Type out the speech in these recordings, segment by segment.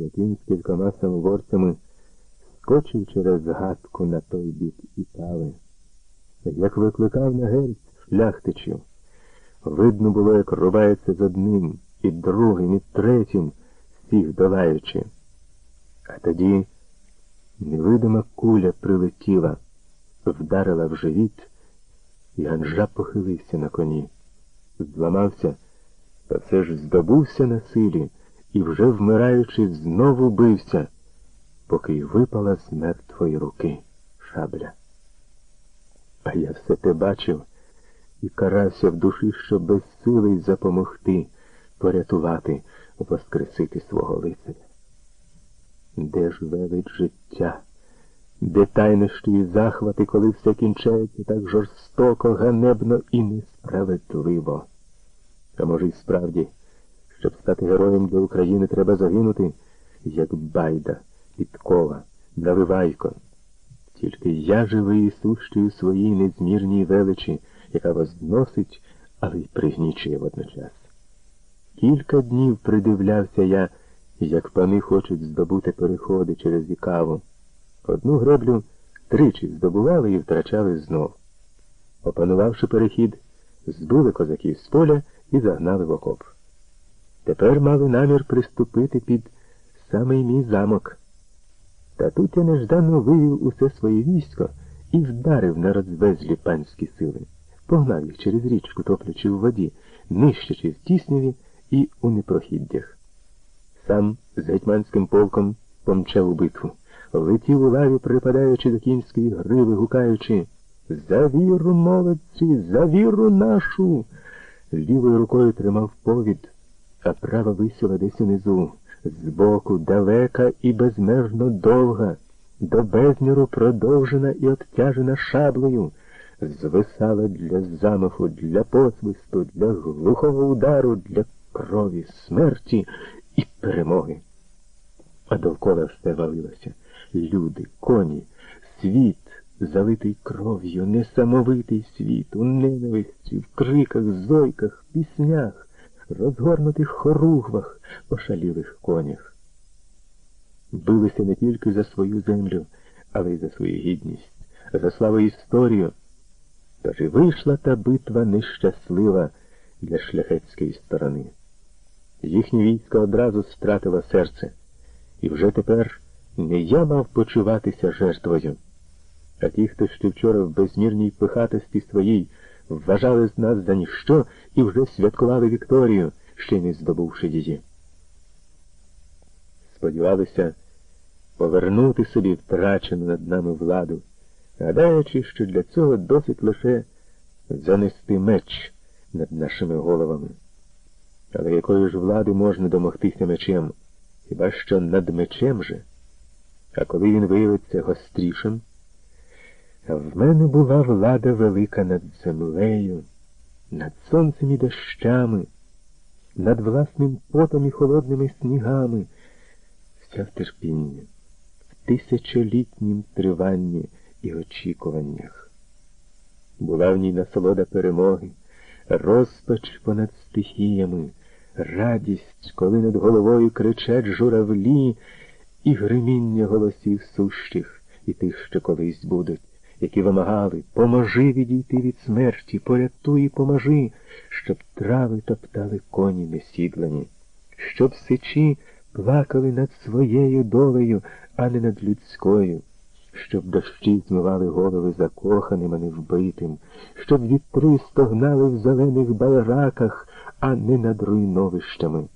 яким з кількома самоворцями скочив через гадку на той бік Італи. Як викликав на герць шляхтичів, видно було, як рубається з одним, і другим, і третім, всіх долаючи. А тоді невидима куля прилетіла, вдарила в живіт, і Ганжа похилився на коні. Зламався, та все ж здобувся на силі і, вже вмираючи, знову бився, поки й випала з мертвої руки шабля. А я все те бачив і карався в душі, що безсилий запомогти, порятувати, воскресити свого лицаря. Де ж велить життя, де тайнощі і захвати, коли все кінчається так жорстоко, ганебно і несправедливо. А може, й справді, щоб стати героєм для України, треба загинути, як байда, підкова, наливайко. Тільки я живий і сущий у своїй незмірній величі, яка возносить, але й пригнічує водночас. Кілька днів придивлявся я, як пани хочуть здобути переходи через Ікаву. Одну греблю тричі здобували і втрачали знов. Опанувавши перехід, збили козаків з поля і загнали в окоп. Тепер мали намір приступити під самий мій замок. Та тут я неждано вивів усе своє військо і вдарив на розвезлі панські сили, погнав їх через річку, топлячи в воді, нищачи в тісняві і у непрохіддях. Сам з гетьманським полком помчав у битву, летів у лаві, припадаючи до кінської гриви, гукаючи За віру, молодці, за віру нашу. Лівою рукою тримав повід, а права висіла десь унизу збоку далека і безмежно довга, до безміру продовжена і обтяжена шаблею, звисала для замаху, для посвисту, для глухого удару, для крові, смерті і перемоги. А довкола все валилося. Люди, коні, світ, залитий кров'ю, несамовитий світ, у ненависті, в криках, зойках, піснях розгорнутих хоругвах, ошалілих конях. Билися не тільки за свою землю, але й за свою гідність, за славу історію. Тож і вийшла та битва нещаслива для шляхетської сторони. Їхнє військо одразу стратило серце, і вже тепер не я мав почуватися жертвою, а ті, хто ще вчора в безмірній пихатості своїй вважали з нас за ніщо і вже святкували Вікторію, ще не здобувши її. Сподівалися повернути собі втрачену над нами владу, гадаючи, що для цього досить лише занести меч над нашими головами. Але якої ж влади можна домогтися мечем? Хіба що над мечем же? А коли він виявиться гострішим? В мене була влада велика над землею, над сонцем і дощами, над власним потом і холодними снігами, вся в терпінні, в тисячолітнім триванні і очікуваннях. Була в ній насолода перемоги, розпач понад стихіями, радість, коли над головою кричать журавлі і гриміння голосів сущих і тих, що колись будуть які вимагали поможи відійти від смерті, порятуй і поможи, щоб трави топтали коні несідлані, щоб сичі плакали над своєю долею, а не над людською, щоб дощі змивали голови закоханим, а не вбитим, щоб вітри стогнали в зелених байраках, а не над руйновищами.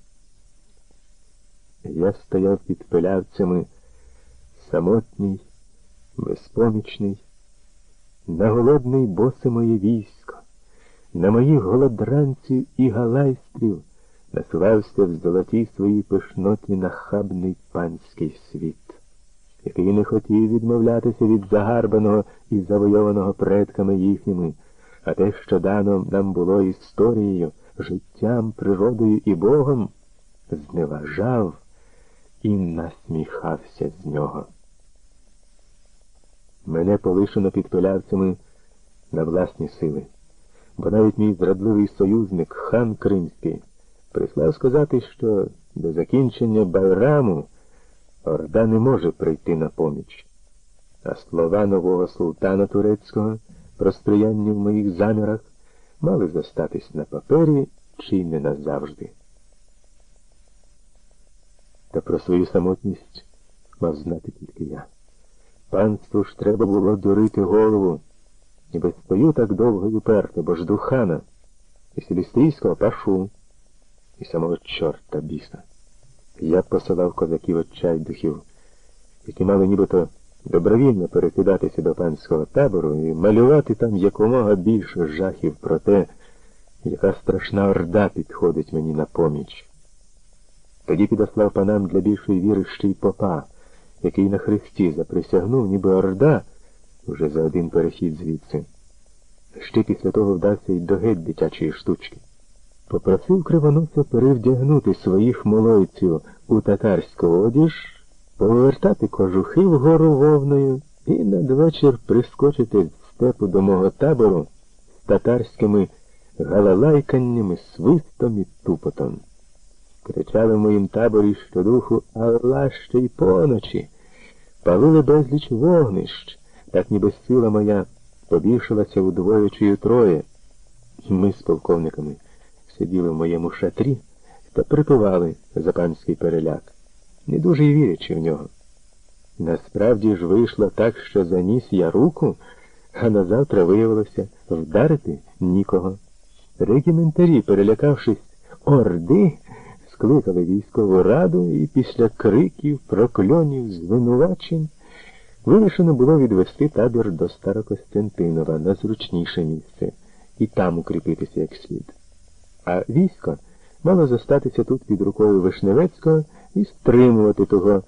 Я стояв під пилявцями, самотній, безпомічний, на голодний босе моє військо, на моїх голодранців і галайстрів насувався в золотій своїй пишноті нахабний панський світ, який не хотів відмовлятися від загарбаного і завойованого предками їхніми, а те, що дано нам було історією, життям, природою і Богом, зневажав і насміхався з нього. Мене полишено під пилявцями на власні сили, бо навіть мій зрадливий союзник, хан Кримський, прислав сказати, що до закінчення байраму Орда не може прийти на поміч. А слова нового султана турецького про сприяння в моїх замірах мали зостатись на папері чи не назавжди. Та про свою самотність мав знати тільки я. Панству ж треба було дурити голову. Ніби стою так довго й уперто, бо жду хана, і сілістрійського пашу, і самого чорта біса. Я посилав козаків отчайдухів, які мали нібито добровільно перекидатися до панського табору і малювати там якомога більше жахів про те, яка страшна орда підходить мені на поміч. Тоді підослав панам для більшої віри ще й попа, який на хресті заприсягнув, ніби орда вже за один перехід звідси. Ще після того вдався й до геть дитячої штучки. Попросив кривоноса перевдягнути своїх молойців у татарську одіж, повертати кожухи вгору вовною і надвечір прискочити з степу до мого табору з татарськими галалайканнями, свистом і тупотом. Кричали в моїм таборі щодуху Алла ще й поночі, палили безліч вогнищ, так ніби сила моя побільшилася удвоє чи утроє. Ми з полковниками сиділи в моєму шатрі та припивали за панський переляк, не дуже й вірячи в нього. Насправді ж вийшло так, що заніс я руку, а назавтра виявилося вдарити нікого. Регіментарі, перелякавшись орди, скликали військову раду і після криків, прокльонів, звинувачень вирішено було відвести табір до Старокостянтинова на зручніше місце і там укріпитися як слід. А військо мало зостатися тут під рукою Вишневецького і стримувати того